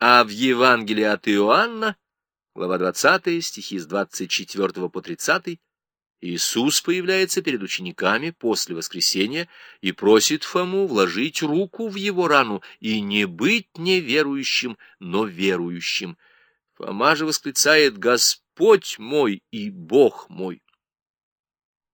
А в Евангелии от Иоанна, глава 20, стихи с 24 по 30, Иисус появляется перед учениками после воскресения и просит Фому вложить руку в его рану и не быть неверующим, но верующим. Фома же восклицает «Господь мой и Бог мой».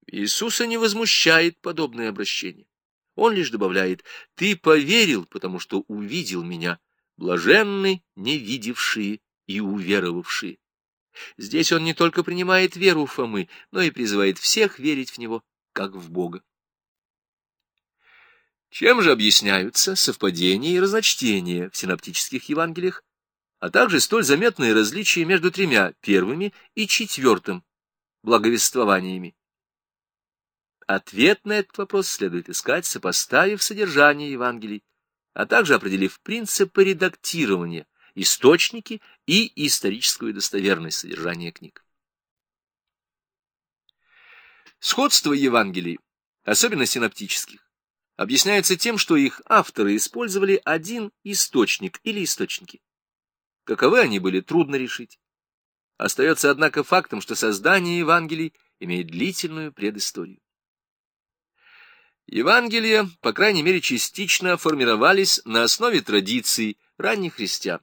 Иисуса не возмущает подобное обращение. Он лишь добавляет «Ты поверил, потому что увидел меня» блаженны не видевшие и уверовавшие. Здесь он не только принимает веру Фомы, но и призывает всех верить в него, как в Бога. Чем же объясняются совпадения и разночтения в синоптических Евангелиях, а также столь заметные различия между тремя первыми и четвертым благовествованиями? Ответ на этот вопрос следует искать, сопоставив содержание Евангелий а также определив принципы редактирования, источники и историческую достоверность содержания книг. Сходство Евангелий, особенно синоптических, объясняется тем, что их авторы использовали один источник или источники. Каковы они были, трудно решить. Остается, однако, фактом, что создание Евангелий имеет длительную предысторию. Евангелия, по крайней мере частично, формировались на основе традиций ранних христиан.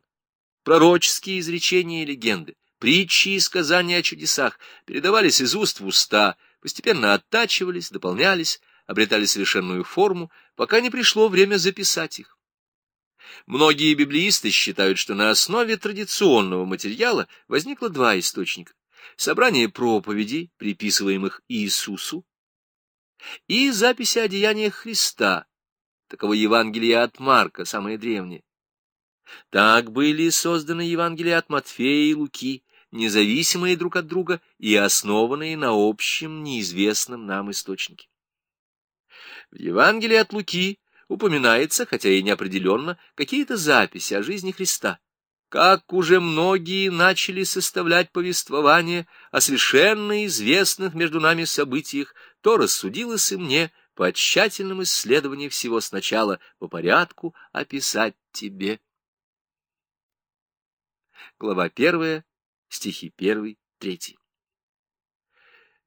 Пророческие изречения и легенды, притчи и сказания о чудесах передавались из уст в уста, постепенно оттачивались, дополнялись, обретали совершенную форму, пока не пришло время записать их. Многие библеисты считают, что на основе традиционного материала возникло два источника. Собрание проповедей, приписываемых Иисусу, и записи о деяниях Христа, таково Евангелие от Марка, самое древнее. Так были созданы Евангелия от Матфея и Луки, независимые друг от друга и основанные на общем, неизвестном нам источнике. В Евангелии от Луки упоминается, хотя и неопределенно, какие-то записи о жизни Христа как уже многие начали составлять повествование о совершенно известных между нами событиях, то рассудилось и мне по тщательном исследовании всего сначала по порядку описать тебе. Глава первая, стихи первый, третий.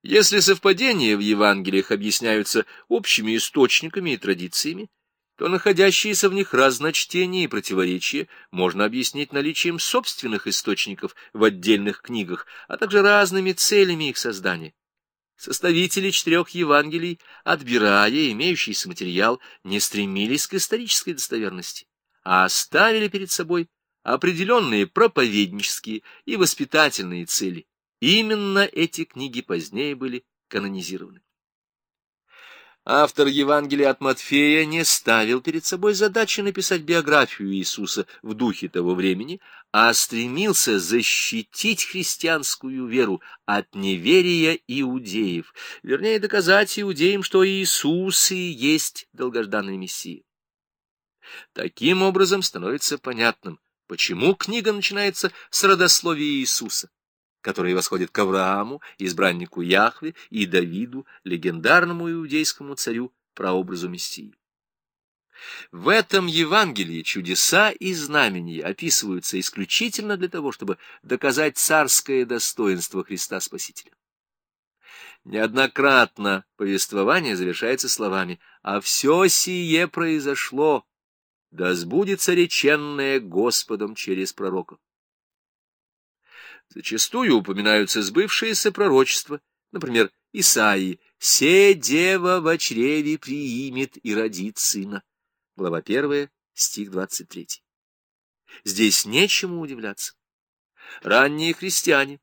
Если совпадения в Евангелиях объясняются общими источниками и традициями, то находящиеся в них разночтения и противоречия можно объяснить наличием собственных источников в отдельных книгах, а также разными целями их создания. Составители четырех Евангелий, отбирая имеющийся материал, не стремились к исторической достоверности, а оставили перед собой определенные проповеднические и воспитательные цели. Именно эти книги позднее были канонизированы. Автор Евангелия от Матфея не ставил перед собой задачи написать биографию Иисуса в духе того времени, а стремился защитить христианскую веру от неверия иудеев, вернее, доказать иудеям, что Иисус и есть долгожданный Мессия. Таким образом становится понятным, почему книга начинается с родословия Иисуса который восходит к Аврааму, избраннику Яхве, и Давиду, легендарному иудейскому царю, прообразу Мессии. В этом Евангелии чудеса и знамения описываются исключительно для того, чтобы доказать царское достоинство Христа Спасителя. Неоднократно повествование завершается словами «А все сие произошло, да сбудется реченное Господом через пророков». Зачастую упоминаются сбывшиеся пророчества, например, Исаии «Се дева в чреве приимет и родит сына». Глава 1, стих 23. Здесь нечему удивляться. Ранние христиане,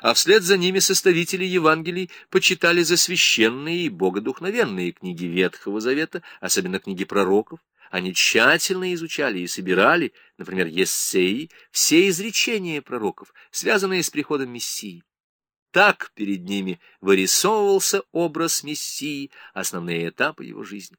а вслед за ними составители Евангелий почитали за священные и богодухновенные книги Ветхого Завета, особенно книги пророков, они тщательно изучали и собирали, например, Ессеи, все изречения пророков, связанные с приходом Мессии. Так перед ними вырисовывался образ Мессии, основные этапы его жизни.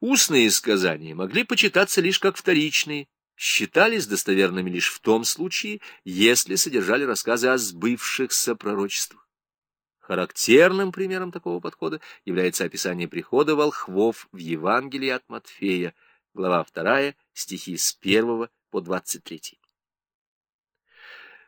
Устные сказания могли почитаться лишь как вторичные, считались достоверными лишь в том случае, если содержали рассказы о сбывшихся пророчествах. Характерным примером такого подхода является описание прихода волхвов в Евангелии от Матфея, глава 2, стихи с 1 по 23.